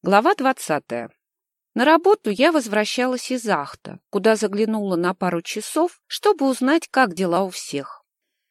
Глава двадцатая. На работу я возвращалась из Ахта, куда заглянула на пару часов, чтобы узнать, как дела у всех.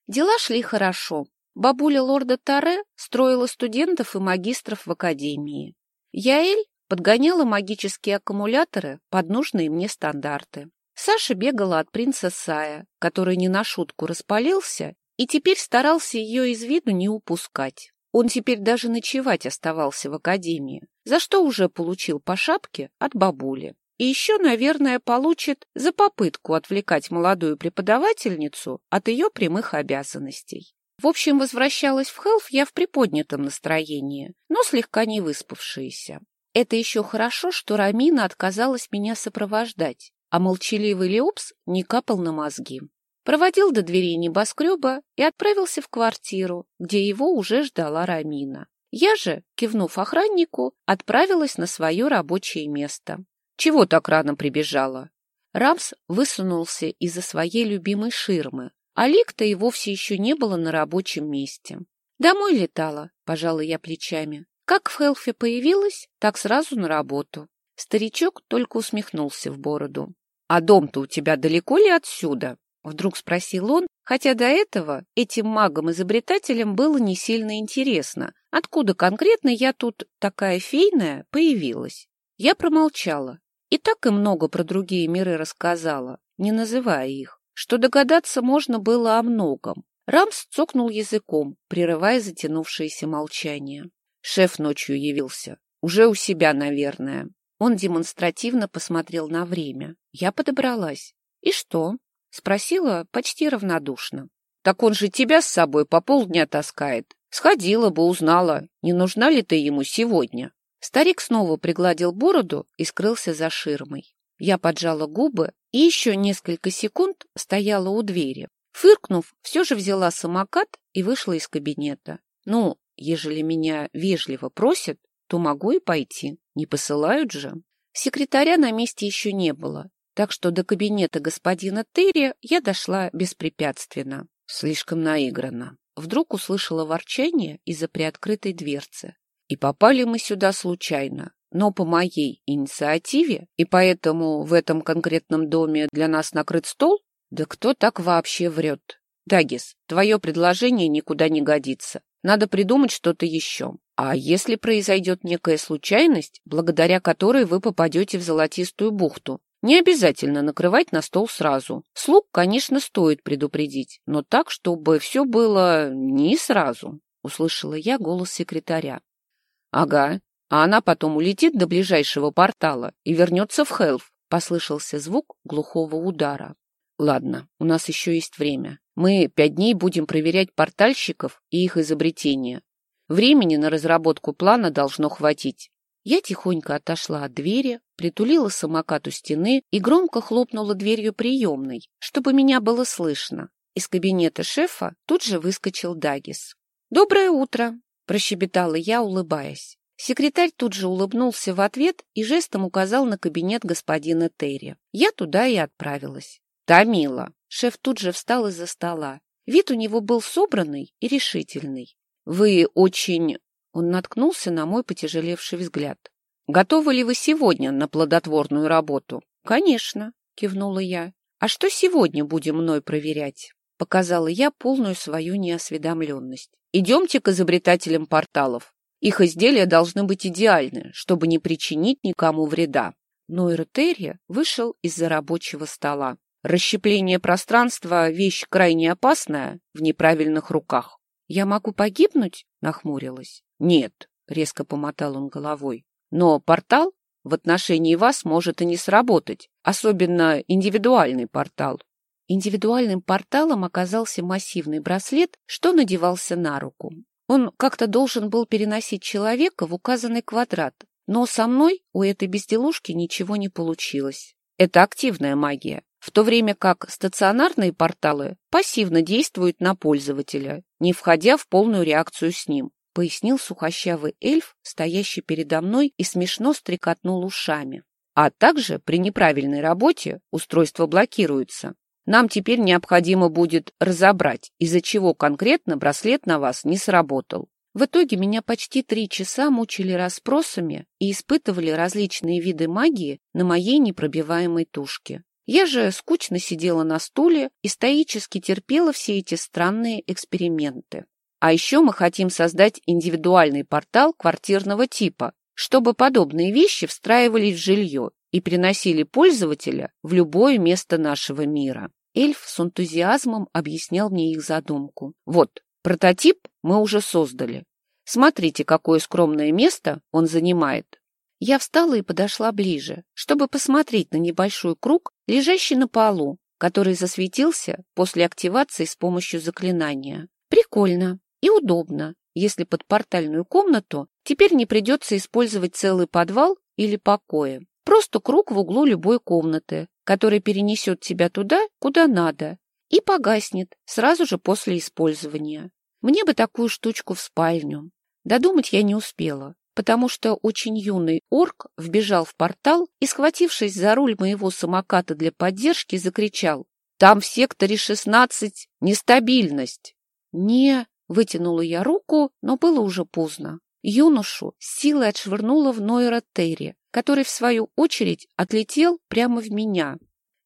Дела шли хорошо. Бабуля лорда Таре строила студентов и магистров в академии. Яэль подгоняла магические аккумуляторы под нужные мне стандарты. Саша бегала от принца Сая, который не на шутку распалился и теперь старался ее из виду не упускать. Он теперь даже ночевать оставался в академии, за что уже получил по шапке от бабули. И еще, наверное, получит за попытку отвлекать молодую преподавательницу от ее прямых обязанностей. В общем, возвращалась в Хелф я в приподнятом настроении, но слегка не выспавшаяся. Это еще хорошо, что Рамина отказалась меня сопровождать, а молчаливый Леопс не капал на мозги проводил до дверей небоскреба и отправился в квартиру, где его уже ждала Рамина. Я же, кивнув охраннику, отправилась на свое рабочее место. Чего так рано прибежала? Рамс высунулся из-за своей любимой ширмы, а Лик-то и вовсе еще не было на рабочем месте. Домой летала, пожала я плечами. Как в Хелфе появилась, так сразу на работу. Старичок только усмехнулся в бороду. — А дом-то у тебя далеко ли отсюда? Вдруг спросил он, хотя до этого этим магам-изобретателям было не сильно интересно, откуда конкретно я тут такая фейная появилась. Я промолчала. И так и много про другие миры рассказала, не называя их, что догадаться можно было о многом. Рамс цокнул языком, прерывая затянувшееся молчание. Шеф ночью явился. Уже у себя, наверное. Он демонстративно посмотрел на время. Я подобралась. И что? Спросила почти равнодушно. Так он же тебя с собой по полдня таскает. Сходила бы, узнала, не нужна ли ты ему сегодня. Старик снова пригладил бороду и скрылся за ширмой. Я поджала губы и еще несколько секунд стояла у двери. Фыркнув, все же взяла самокат и вышла из кабинета. Ну, ежели меня вежливо просят, то могу и пойти. Не посылают же. Секретаря на месте еще не было, так что до кабинета господина Терри я дошла беспрепятственно. Слишком наигранно. Вдруг услышала ворчание из-за приоткрытой дверцы. И попали мы сюда случайно, но по моей инициативе, и поэтому в этом конкретном доме для нас накрыт стол? Да кто так вообще врет? Дагис, твое предложение никуда не годится. Надо придумать что-то еще. А если произойдет некая случайность, благодаря которой вы попадете в Золотистую бухту, не обязательно накрывать на стол сразу. Слуг, конечно, стоит предупредить, но так, чтобы все было не сразу, — услышала я голос секретаря. — Ага, а она потом улетит до ближайшего портала и вернется в Хелф, — послышался звук глухого удара. — Ладно, у нас еще есть время. Мы пять дней будем проверять портальщиков и их изобретения. Времени на разработку плана должно хватить. Я тихонько отошла от двери, притулила самокат у стены и громко хлопнула дверью приемной, чтобы меня было слышно. Из кабинета шефа тут же выскочил Дагис. «Доброе утро!» – прощебетала я, улыбаясь. Секретарь тут же улыбнулся в ответ и жестом указал на кабинет господина Терри. Я туда и отправилась. «Тамила!» Шеф тут же встал из-за стола. Вид у него был собранный и решительный. «Вы очень он наткнулся на мой потяжелевший взгляд. «Готовы ли вы сегодня на плодотворную работу?» «Конечно», — кивнула я. «А что сегодня будем мной проверять?» Показала я полную свою неосведомленность. «Идемте к изобретателям порталов. Их изделия должны быть идеальны, чтобы не причинить никому вреда». Нойр Терри вышел из-за рабочего стола. Расщепление пространства — вещь крайне опасная в неправильных руках. «Я могу погибнуть?» — нахмурилась. Нет, резко помотал он головой. Но портал в отношении вас может и не сработать, особенно индивидуальный портал. Индивидуальным порталом оказался массивный браслет, что надевался на руку. Он как-то должен был переносить человека в указанный квадрат, но со мной у этой безделушки ничего не получилось. Это активная магия, в то время как стационарные порталы пассивно действуют на пользователя, не входя в полную реакцию с ним пояснил сухощавый эльф, стоящий передо мной и смешно стрекотнул ушами. А также при неправильной работе устройство блокируется. Нам теперь необходимо будет разобрать, из-за чего конкретно браслет на вас не сработал. В итоге меня почти три часа мучили расспросами и испытывали различные виды магии на моей непробиваемой тушке. Я же скучно сидела на стуле и стоически терпела все эти странные эксперименты. А еще мы хотим создать индивидуальный портал квартирного типа, чтобы подобные вещи встраивались в жилье и приносили пользователя в любое место нашего мира. Эльф с энтузиазмом объяснял мне их задумку. Вот, прототип мы уже создали. Смотрите, какое скромное место он занимает. Я встала и подошла ближе, чтобы посмотреть на небольшой круг, лежащий на полу, который засветился после активации с помощью заклинания. Прикольно и удобно, если под портальную комнату теперь не придется использовать целый подвал или покои. Просто круг в углу любой комнаты, который перенесет тебя туда, куда надо, и погаснет сразу же после использования. Мне бы такую штучку в спальню. Додумать я не успела потому что очень юный орк вбежал в портал и, схватившись за руль моего самоката для поддержки, закричал «Там в секторе 16 нестабильность!» «Не...» — вытянула я руку, но было уже поздно. Юношу силой отшвырнула в Нойра Терри, который, в свою очередь, отлетел прямо в меня.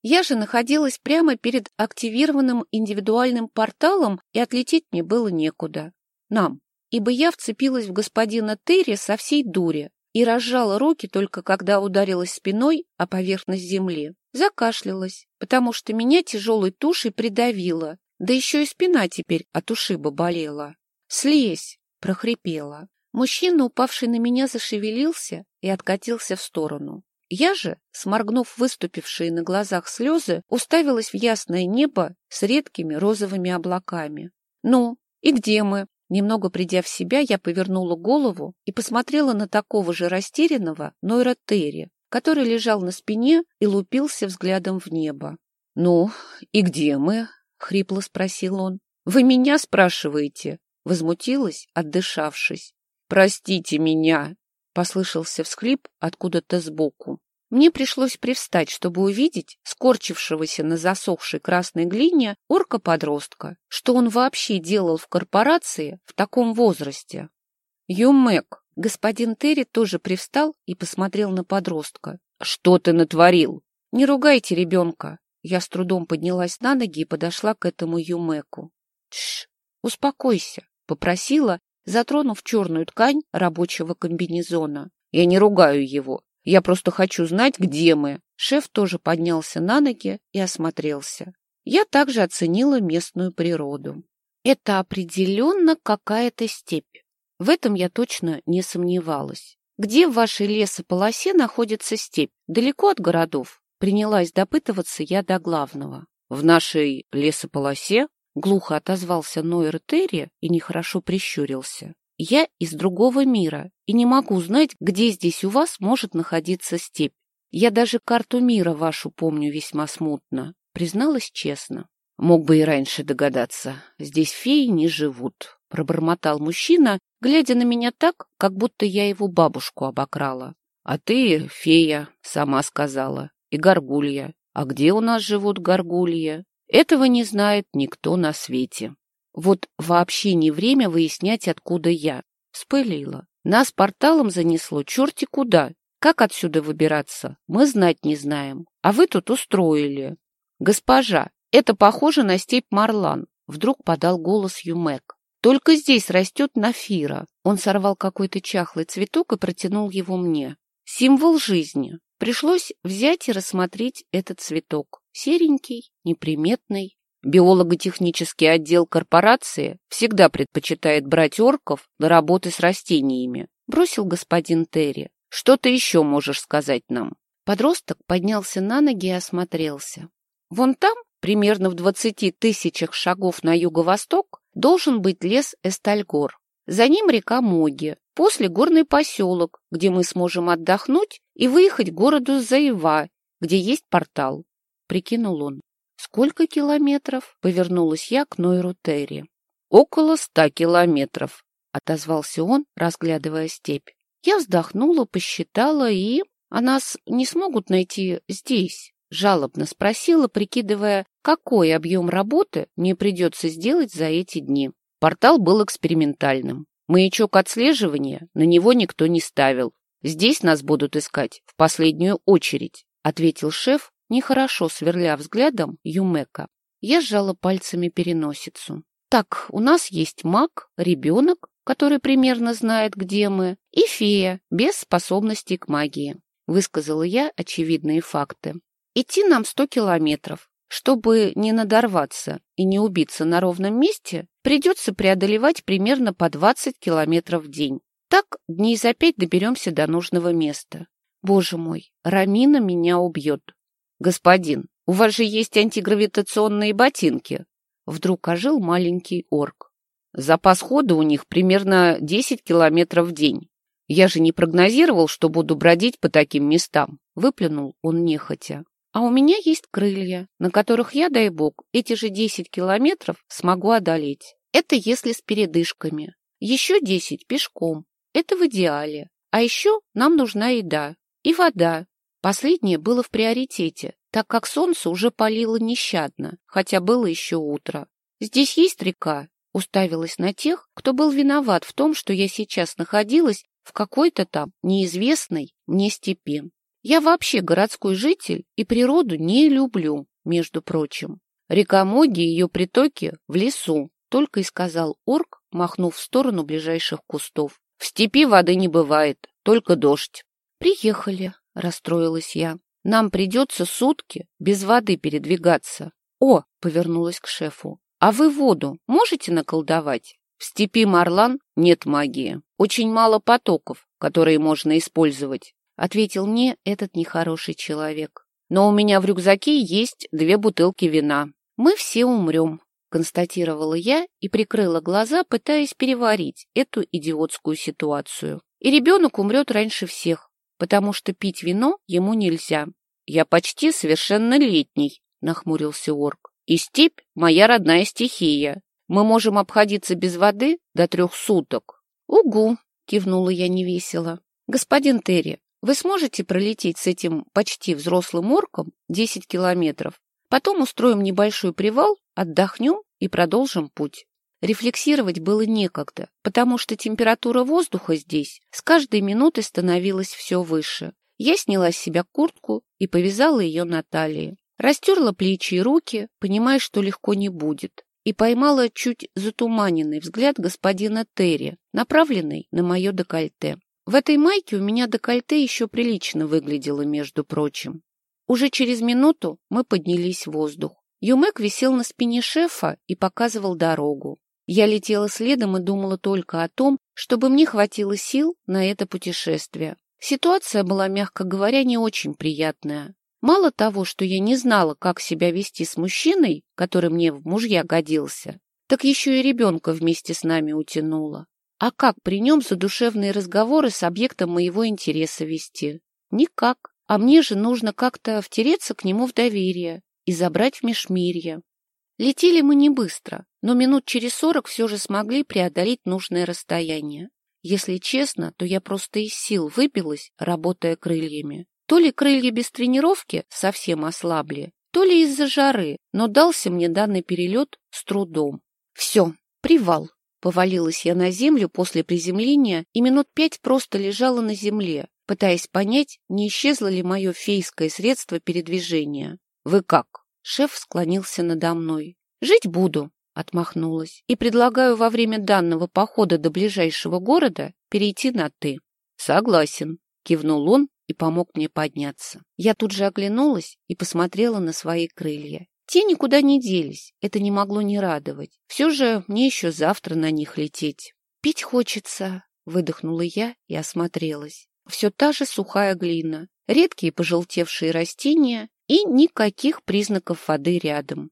Я же находилась прямо перед активированным индивидуальным порталом, и отлететь мне было некуда. Нам, ибо я вцепилась в господина Терри со всей дури и разжала руки только когда ударилась спиной о поверхность земли. Закашлялась, потому что меня тяжелой тушей придавило, да еще и спина теперь от ушиба болела. «Слезь!» — прохрипела. Мужчина, упавший на меня, зашевелился и откатился в сторону. Я же, сморгнув выступившие на глазах слезы, уставилась в ясное небо с редкими розовыми облаками. «Ну, и где мы?» Немного придя в себя, я повернула голову и посмотрела на такого же растерянного Нойра Терри, который лежал на спине и лупился взглядом в небо. — Ну, и где мы? — хрипло спросил он. — Вы меня спрашиваете? — возмутилась, отдышавшись. — Простите меня! — послышался всхлип откуда-то сбоку. Мне пришлось привстать, чтобы увидеть скорчившегося на засохшей красной глине орка-подростка, что он вообще делал в корпорации в таком возрасте. «Юмек!» Господин Терри тоже привстал и посмотрел на подростка. «Что ты натворил?» «Не ругайте ребенка!» Я с трудом поднялась на ноги и подошла к этому Юмеку. «Тш, успокойся!» — попросила, затронув черную ткань рабочего комбинезона. «Я не ругаю его. Я просто хочу знать, где мы. Шеф тоже поднялся на ноги и осмотрелся. Я также оценила местную природу. Это определенно какая-то степь. В этом я точно не сомневалась. Где в вашей лесополосе находится степь? Далеко от городов? Принялась допытываться я до главного. В нашей лесополосе глухо отозвался Нойер Терри и нехорошо прищурился. Я из другого мира и не могу знать, где здесь у вас может находиться степь. Я даже карту мира вашу помню весьма смутно, призналась честно. Мог бы и раньше догадаться. Здесь феи не живут, пробормотал мужчина, глядя на меня так, как будто я его бабушку обокрала. А ты, фея, сама сказала, и горгулья. А где у нас живут горгульи? Этого не знает никто на свете. Вот вообще не время выяснять, откуда я. Вспылила. Нас порталом занесло черти куда. Как отсюда выбираться, мы знать не знаем. А вы тут устроили. Госпожа, это похоже на степь Марлан. Вдруг подал голос Юмек. Только здесь растет нафира. Он сорвал какой-то чахлый цветок и протянул его мне. Символ жизни. Пришлось взять и рассмотреть этот цветок. Серенький, неприметный, Биолого-технический отдел корпорации всегда предпочитает брать орков для работы с растениями, бросил господин Терри. Что ты еще можешь сказать нам? Подросток поднялся на ноги и осмотрелся. Вон там, примерно в двадцати тысячах шагов на юго-восток, должен быть лес Эстальгор. За ним река Моги, после горный поселок, где мы сможем отдохнуть и выехать к городу Заева, где есть портал, прикинул он. «Сколько километров?» — повернулась я к Нойру Терри. «Около ста километров», — отозвался он, разглядывая степь. Я вздохнула, посчитала и... «А нас не смогут найти здесь?» — жалобно спросила, прикидывая, какой объем работы мне придется сделать за эти дни. Портал был экспериментальным. Маячок отслеживания на него никто не ставил. Здесь нас будут искать в последнюю очередь, ответил шеф, нехорошо сверля взглядом Юмека. Я сжала пальцами переносицу. Так, у нас есть маг, ребенок, который примерно знает, где мы, и фея, без способностей к магии. Высказала я очевидные факты. Идти нам сто километров. Чтобы не надорваться и не убиться на ровном месте, придется преодолевать примерно по 20 километров в день. Так дней за пять доберемся до нужного места. Боже мой, Рамина меня убьет. Господин, у вас же есть антигравитационные ботинки. Вдруг ожил маленький орк. Запас хода у них примерно 10 километров в день. Я же не прогнозировал, что буду бродить по таким местам. Выплюнул он нехотя. А у меня есть крылья, на которых я, дай бог, эти же 10 километров смогу одолеть. Это если с передышками. Еще 10 пешком. Это в идеале. А еще нам нужна еда и вода. Последнее было в приоритете, так как солнце уже палило нещадно, хотя было еще утро. «Здесь есть река?» Уставилась на тех, кто был виноват в том, что я сейчас находилась в какой-то там неизвестной мне степи. Я вообще городской житель и природу не люблю, между прочим. Река Моги и ее притоки в лесу, только и сказал орк, махнув в сторону ближайших кустов. В степи воды не бывает, только дождь. Приехали, расстроилась я. Нам придется сутки без воды передвигаться. О, повернулась к шефу. А вы воду можете наколдовать? В степи Марлан нет магии. Очень мало потоков, которые можно использовать ответил мне этот нехороший человек. Но у меня в рюкзаке есть две бутылки вина. Мы все умрем, констатировала я и прикрыла глаза, пытаясь переварить эту идиотскую ситуацию. И ребенок умрет раньше всех, потому что пить вино ему нельзя. Я почти совершеннолетний, нахмурился орк. И степь — моя родная стихия. Мы можем обходиться без воды до трех суток. Угу, кивнула я невесело. Господин Терри, вы сможете пролететь с этим почти взрослым орком 10 километров. Потом устроим небольшой привал, отдохнем и продолжим путь. Рефлексировать было некогда, потому что температура воздуха здесь с каждой минутой становилась все выше. Я сняла с себя куртку и повязала ее на талии. Растерла плечи и руки, понимая, что легко не будет, и поймала чуть затуманенный взгляд господина Терри, направленный на мое декольте. В этой майке у меня декольте еще прилично выглядело, между прочим. Уже через минуту мы поднялись в воздух. Юмек висел на спине шефа и показывал дорогу. Я летела следом и думала только о том, чтобы мне хватило сил на это путешествие. Ситуация была, мягко говоря, не очень приятная. Мало того, что я не знала, как себя вести с мужчиной, который мне в мужья годился, так еще и ребенка вместе с нами утянула. А как при нем задушевные разговоры с объектом моего интереса вести? Никак. А мне же нужно как-то втереться к нему в доверие и забрать в межмирье. Летели мы не быстро, но минут через сорок все же смогли преодолеть нужное расстояние. Если честно, то я просто из сил выбилась, работая крыльями. То ли крылья без тренировки совсем ослабли, то ли из-за жары, но дался мне данный перелет с трудом. Все, привал. Повалилась я на землю после приземления и минут пять просто лежала на земле, пытаясь понять, не исчезло ли мое фейское средство передвижения. «Вы как?» Шеф склонился надо мной. «Жить буду», — отмахнулась, «и предлагаю во время данного похода до ближайшего города перейти на «ты». «Согласен», — кивнул он и помог мне подняться. Я тут же оглянулась и посмотрела на свои крылья. Те никуда не делись, это не могло не радовать. Все же мне еще завтра на них лететь. «Пить хочется», — выдохнула я и осмотрелась. Все та же сухая глина, редкие пожелтевшие растения и никаких признаков воды рядом.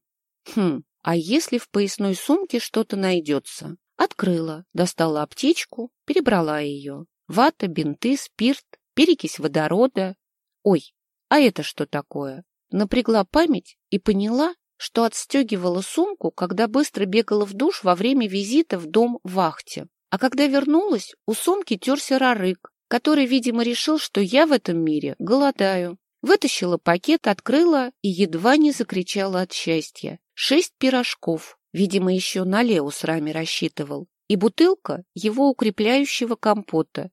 Хм, а если в поясной сумке что-то найдется? Открыла, достала аптечку, перебрала ее. Вата, бинты, спирт, перекись водорода. Ой, а это что такое? Напрягла память и поняла, что отстегивала сумку, когда быстро бегала в душ во время визита в дом вахте. А когда вернулась, у сумки терся рарык, который, видимо, решил, что я в этом мире голодаю. Вытащила пакет, открыла и едва не закричала от счастья. Шесть пирожков. Видимо, еще на Лео с Рами рассчитывал. и бутылка его укрепляющего компота.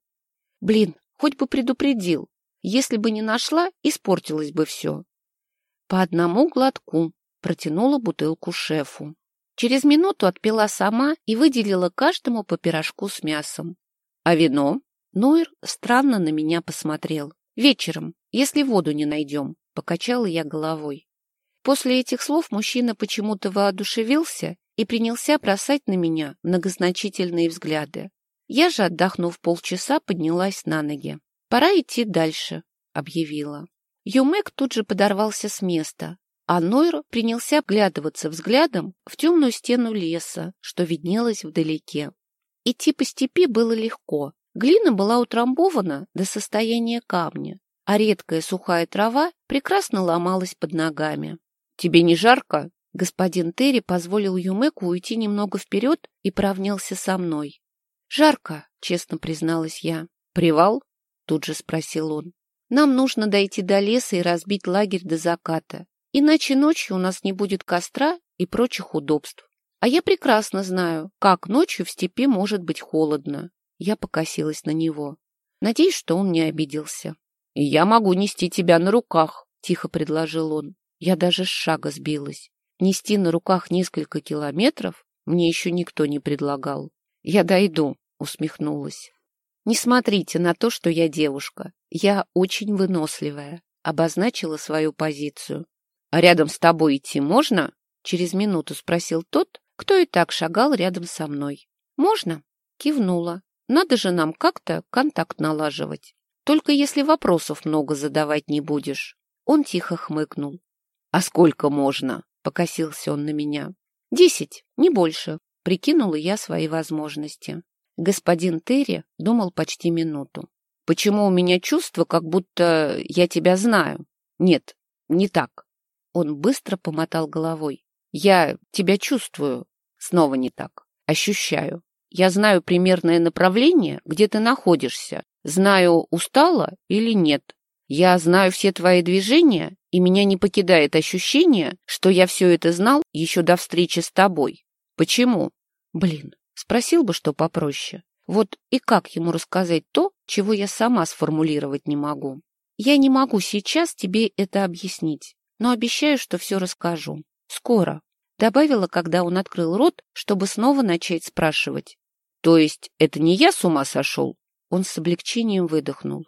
Блин, хоть бы предупредил. Если бы не нашла, испортилось бы все. По одному глотку протянула бутылку шефу. Через минуту отпила сама и выделила каждому по пирожку с мясом. А вино? Нойр странно на меня посмотрел. Вечером, если воду не найдем, покачала я головой. После этих слов мужчина почему-то воодушевился и принялся бросать на меня многозначительные взгляды. Я же, отдохнув полчаса, поднялась на ноги. «Пора идти дальше», — объявила. Юмек тут же подорвался с места, а Нойр принялся вглядываться взглядом в темную стену леса, что виднелось вдалеке. Идти по степи было легко. Глина была утрамбована до состояния камня, а редкая сухая трава прекрасно ломалась под ногами. «Тебе не жарко?» Господин Терри позволил Юмеку уйти немного вперед и поравнялся со мной. «Жарко», — честно призналась я. «Привал?» — тут же спросил он. «Нам нужно дойти до леса и разбить лагерь до заката, иначе ночью у нас не будет костра и прочих удобств. А я прекрасно знаю, как ночью в степи может быть холодно». Я покосилась на него. Надеюсь, что он не обиделся. «Я могу нести тебя на руках», — тихо предложил он. Я даже с шага сбилась. Нести на руках несколько километров мне еще никто не предлагал. Я дойду, усмехнулась. Не смотрите на то, что я девушка. Я очень выносливая, обозначила свою позицию. А рядом с тобой идти можно? Через минуту спросил тот, кто и так шагал рядом со мной. Можно? Кивнула. Надо же нам как-то контакт налаживать. Только если вопросов много задавать не будешь. Он тихо хмыкнул. «А сколько можно?» — покосился он на меня. «Десять, не больше», — прикинула я свои возможности. Господин Терри думал почти минуту. «Почему у меня чувство, как будто я тебя знаю?» «Нет, не так». Он быстро помотал головой. «Я тебя чувствую». Снова не так. «Ощущаю. Я знаю примерное направление, где ты находишься. Знаю, устала или нет. Я знаю все твои движения и меня не покидает ощущение, что я все это знал еще до встречи с тобой. Почему? Блин, спросил бы, что попроще. Вот и как ему рассказать то, чего я сама сформулировать не могу? Я не могу сейчас тебе это объяснить, но обещаю, что все расскажу. Скоро. Добавила, когда он открыл рот, чтобы снова начать спрашивать. То есть это не я с ума сошел? Он с облегчением выдохнул.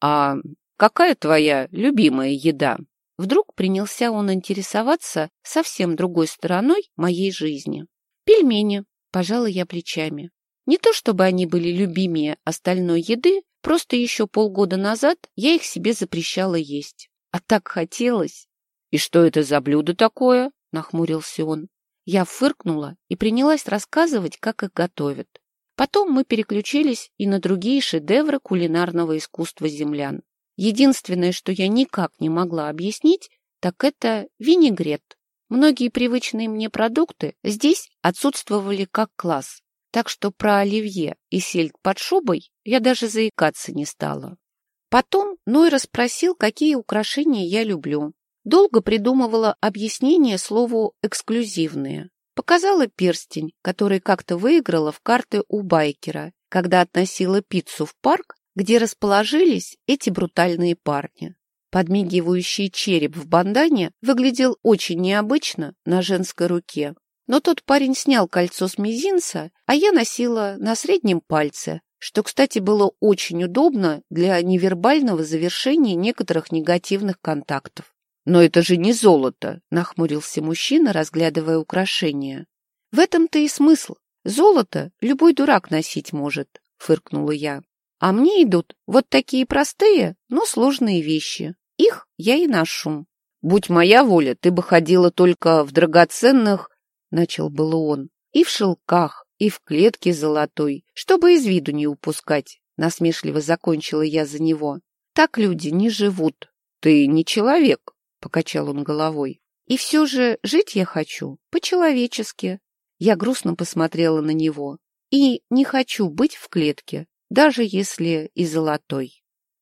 А какая твоя любимая еда? Вдруг принялся он интересоваться совсем другой стороной моей жизни. Пельмени, пожала я плечами. Не то чтобы они были любимее остальной еды, просто еще полгода назад я их себе запрещала есть. А так хотелось. «И что это за блюдо такое?» — нахмурился он. Я фыркнула и принялась рассказывать, как их готовят. Потом мы переключились и на другие шедевры кулинарного искусства землян. Единственное, что я никак не могла объяснить, так это винегрет. Многие привычные мне продукты здесь отсутствовали как класс, так что про оливье и сельдь под шубой я даже заикаться не стала. Потом Ной расспросил, какие украшения я люблю. Долго придумывала объяснение слову «эксклюзивные». Показала перстень, который как-то выиграла в карты у байкера, когда относила пиццу в парк где расположились эти брутальные парни. Подмигивающий череп в бандане выглядел очень необычно на женской руке. Но тот парень снял кольцо с мизинца, а я носила на среднем пальце, что, кстати, было очень удобно для невербального завершения некоторых негативных контактов. «Но это же не золото», — нахмурился мужчина, разглядывая украшения. «В этом-то и смысл. Золото любой дурак носить может», — фыркнула я. А мне идут вот такие простые, но сложные вещи. Их я и ношу. Будь моя воля, ты бы ходила только в драгоценных, — начал было он, — и в шелках, и в клетке золотой, чтобы из виду не упускать. Насмешливо закончила я за него. Так люди не живут. Ты не человек, — покачал он головой. И все же жить я хочу по-человечески. Я грустно посмотрела на него. И не хочу быть в клетке даже если и золотой.